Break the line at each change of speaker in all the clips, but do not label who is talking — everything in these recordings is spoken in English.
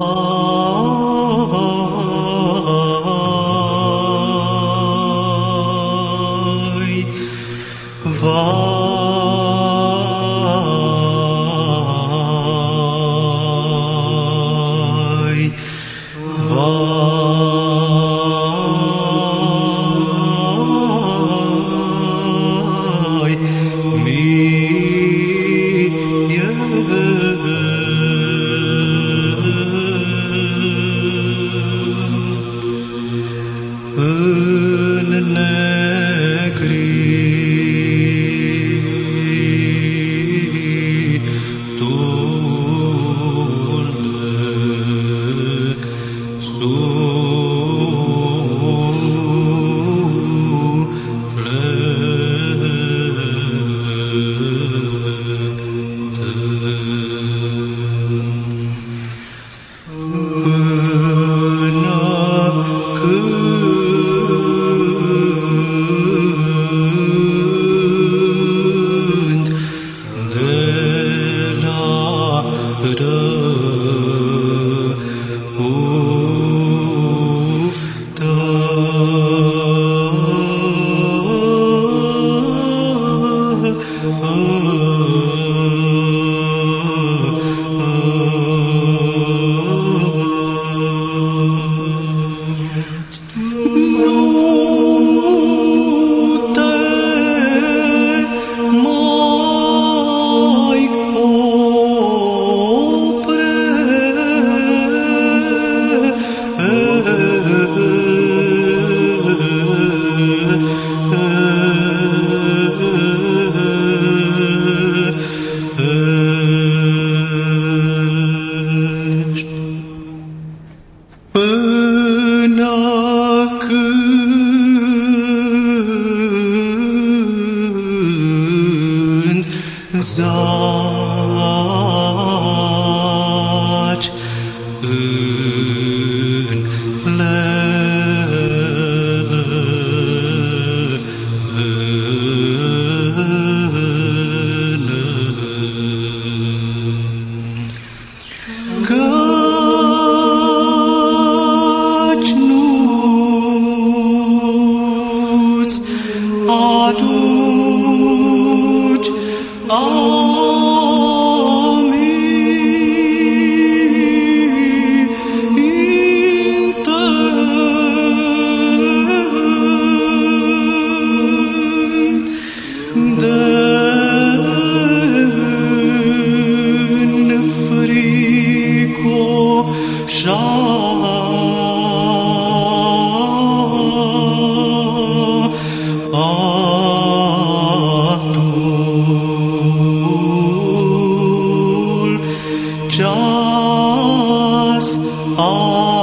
Vai, ceas al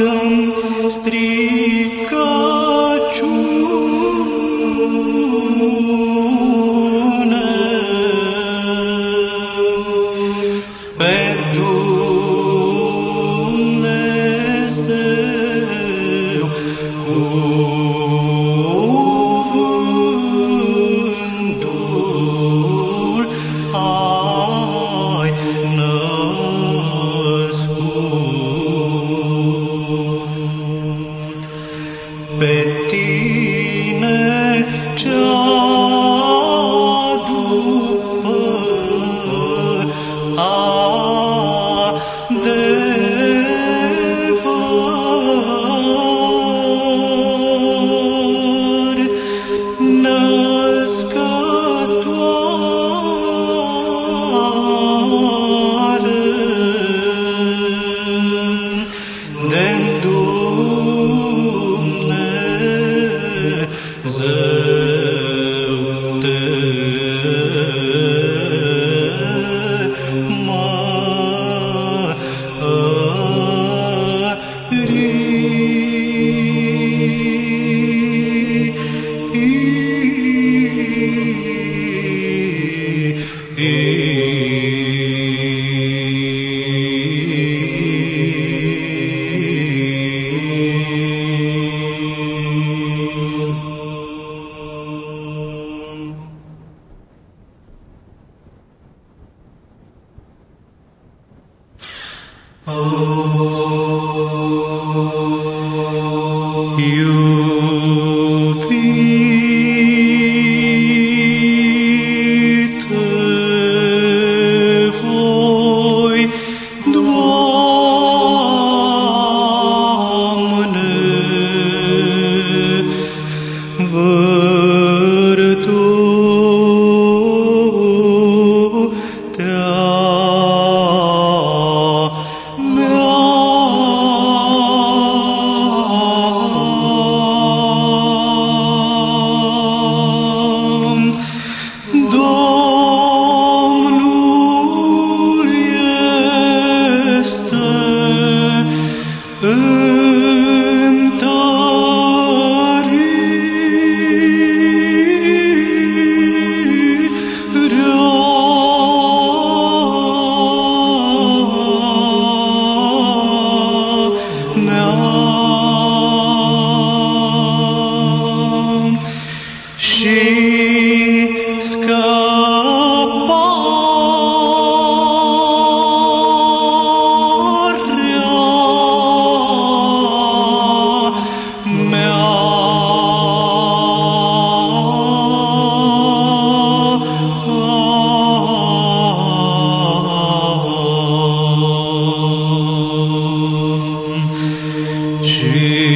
tão triste. 是。